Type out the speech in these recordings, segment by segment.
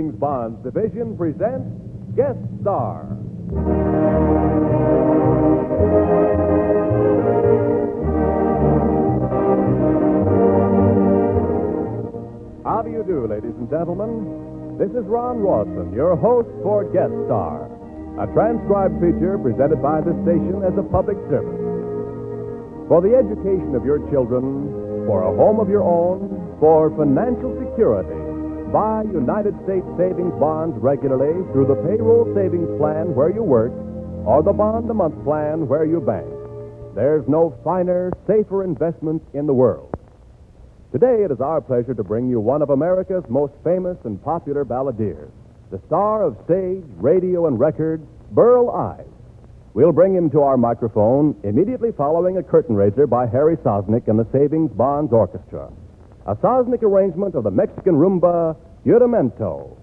Savings Bonds Division presents Guest Star. How do you do, ladies and gentlemen? This is Ron Rawson, your host for Guest Star, a transcribed feature presented by this station as a public service. For the education of your children, for a home of your own, for financial security, buy United States savings bonds regularly through the payroll savings plan where you work or the bond a month plan where you bank. There's no finer, safer investment in the world. Today, it is our pleasure to bring you one of America's most famous and popular balladeers, the star of stage, radio, and record, Burl Ives. We'll bring him to our microphone immediately following a curtain raiser by Harry Sosnick and the Savings Bonds Orchestra. A Sosnick arrangement of the Mexican rumba, Yuramento.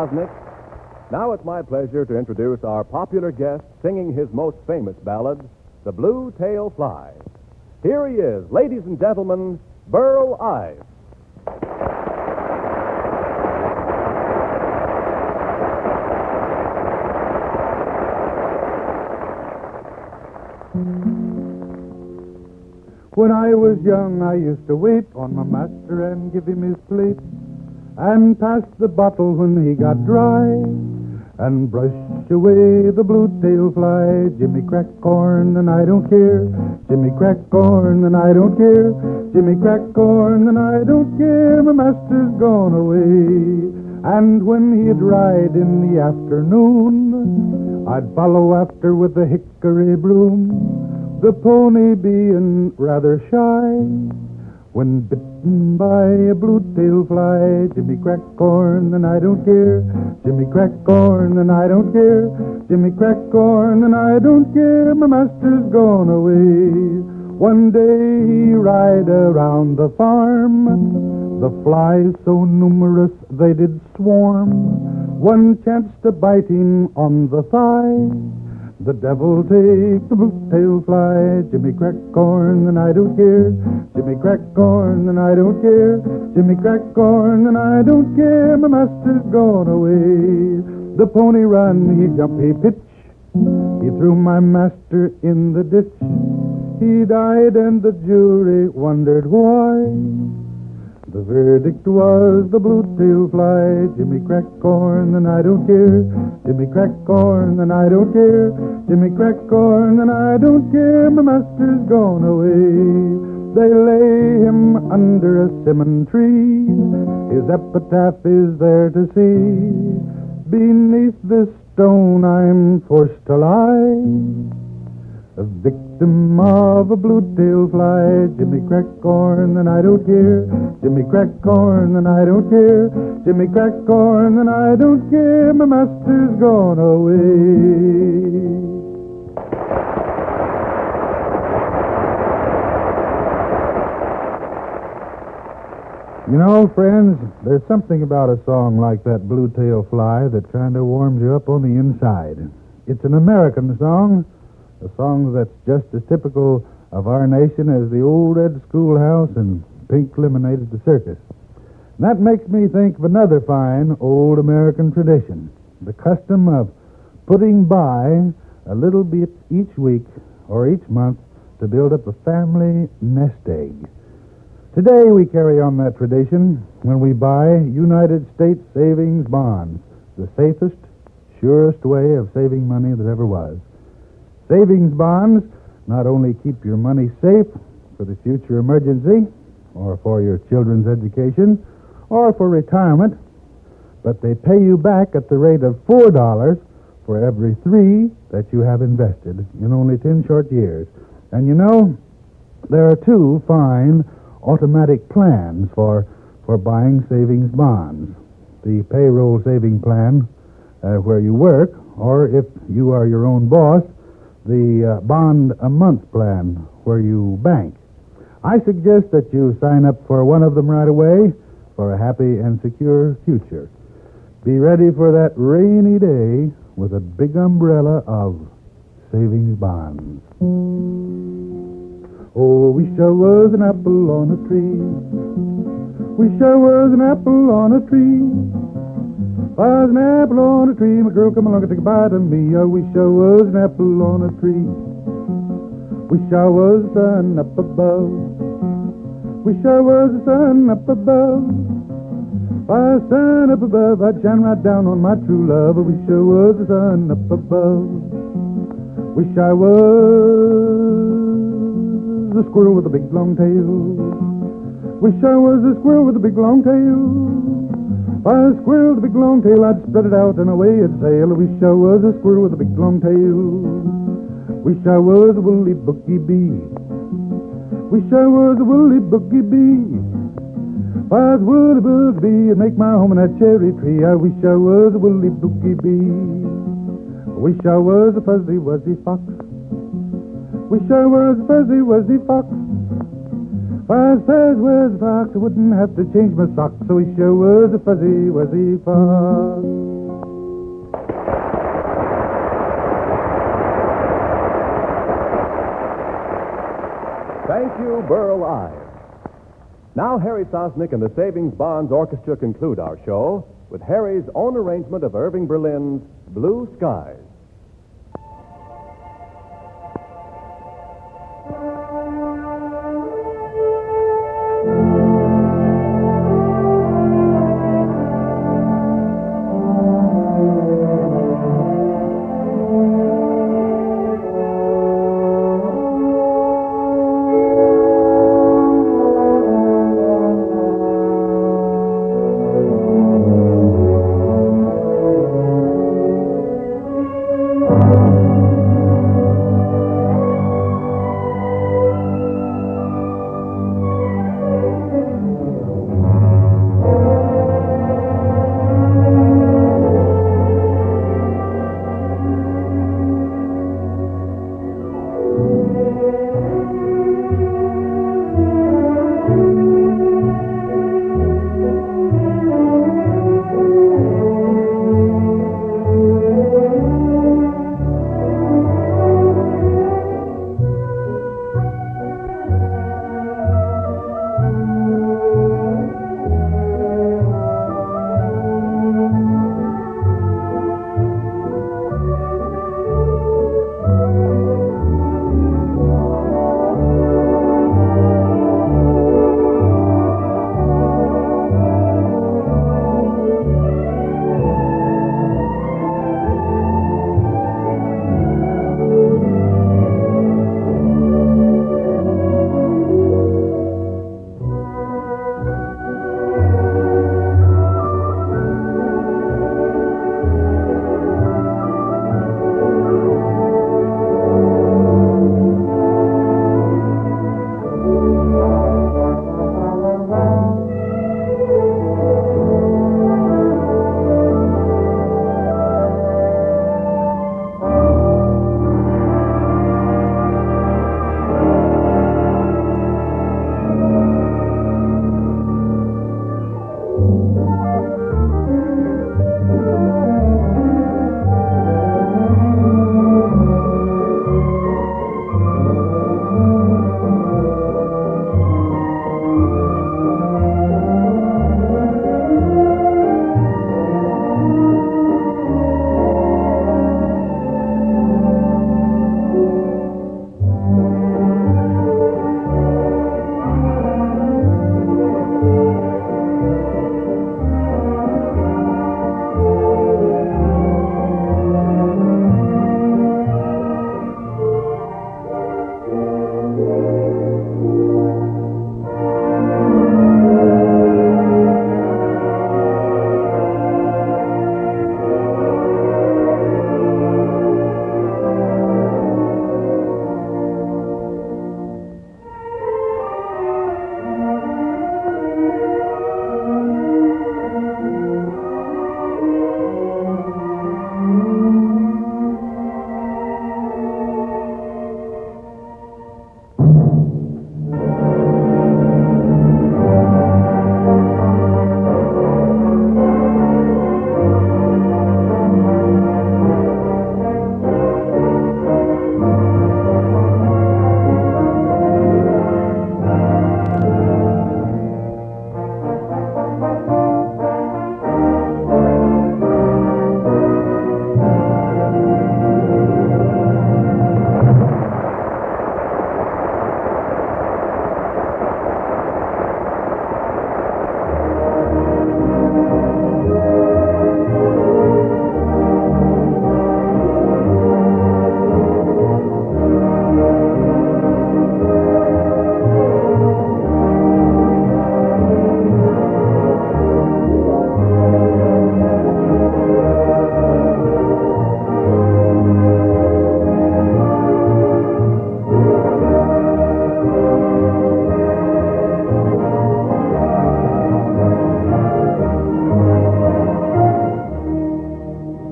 Sosnick. Now it's my pleasure to introduce our popular guest singing his most famous ballad, The Blue Tail Fly. Here he is, ladies and gentlemen, Burl Ives. When I was young, I used to wait on my master and give him his plate, and pass the bottle when he got dry, and brush away the blue tail fly. Jimmy crack corn, and I don't care. Jimmy crack corn, and I don't care. Jimmy crack corn, and I don't care. My master's gone away. And when he'd ride in the afternoon, I'd follow after with the hickory broom the pony being rather shy. When bitten by a blue tail fly, Jimmy crack corn and I don't care. Jimmy crack corn and I don't care. Jimmy crack corn and I don't care. My master's gone away. One day he ride around the farm. The flies so numerous they did swarm. One chanced to bite him on the thigh. The devil take the boot tail fly, Jimmy crack corn, and I don't care. Jimmy crack corn, and I don't care. Jimmy crack corn, and I don't care. My master's gone away. The pony run, he jump, he pitch. He threw my master in the ditch. He died and the jury wondered why. The verdict was the blue-tail fly. Jimmy crack corn and I don't care. Jimmy crack corn and I don't care. Jimmy crack corn and I don't care. My master's gone away. They lay him under a simmon tree. His epitaph is there to see. Beneath this stone I'm forced to lie. A victim of a blue-tail fly. Jimmy crack corn and I don't care. Jimmy crack corn and I don't care. Jimmy crack corn and I don't care. My master's gone away. You know, friends, there's something about a song like that Blue Tail Fly that kind of warms you up on the inside. It's an American song, a song that's just as typical of our nation as the old red schoolhouse and pink lemonade at the circus. And that makes me think of another fine old American tradition the custom of putting by a little bit each week or each month to build up a family nest egg. Today we carry on that tradition when we buy United States savings bonds, the safest, surest way of saving money that ever was. Savings bonds not only keep your money safe for the future emergency or for your children's education or for retirement, but they pay you back at the rate of $4 for every three that you have invested in only 10 short years. And you know, there are two fine automatic plans for, for buying savings bonds. The payroll saving plan, uh, where you work, or if you are your own boss, the uh, bond a month plan, where you bank. I suggest that you sign up for one of them right away for a happy and secure future. Be ready for that rainy day with a big umbrella of savings bonds. Oh, wish I was an apple on a tree. Wish I was an apple on a tree. Was an apple on a tree, my girl come along and take bite of me. I wish I was an apple on a tree. Wish I was the sun up above. Wish I was the sun up above. I was sun up above, I'd shine right down on my true love. I wish I was the sun up above. Wish I was a squirrel with a big long tail. Wish I was a squirrel with a big long tail. Was a squirrel with a big long tail, I'd spread it out and away it'd sail. Wish I was a squirrel with a big long tail. Wish I was a woolly boogie bee. Wish I was a woolly boogie bee. If I was a boogie bee, I'd make my home in that cherry tree. I wish I was a woolly boogie bee. Wish I was a fuzzy wuzzy fox. Wish I was a fuzzy wuzzy fox. If I was fuzzy fox, I wouldn't have to change my socks. I wish I was a fuzzy wuzzy fox. Thank you, Burl Ives. Now, Harry Sosnick and the Savings Bonds Orchestra conclude our show with Harry's own arrangement of Irving Berlin's Blue Skies.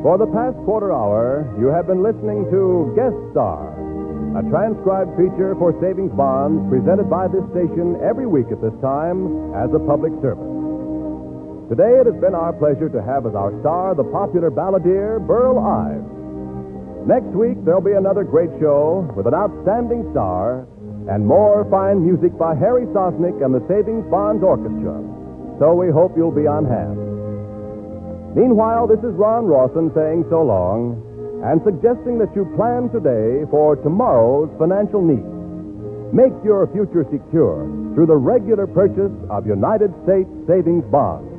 For the past quarter hour, you have been listening to Guest Star, a transcribed feature for savings bonds presented by this station every week at this time as a public service. Today, it has been our pleasure to have as our star the popular balladeer Burl Ives. Next week, there'll be another great show with an outstanding star and more fine music by Harry Sosnick and the Savings Bonds Orchestra. So we hope you'll be on hand. Meanwhile, this is Ron Rawson saying so long and suggesting that you plan today for tomorrow's financial needs. Make your future secure through the regular purchase of United States savings bonds.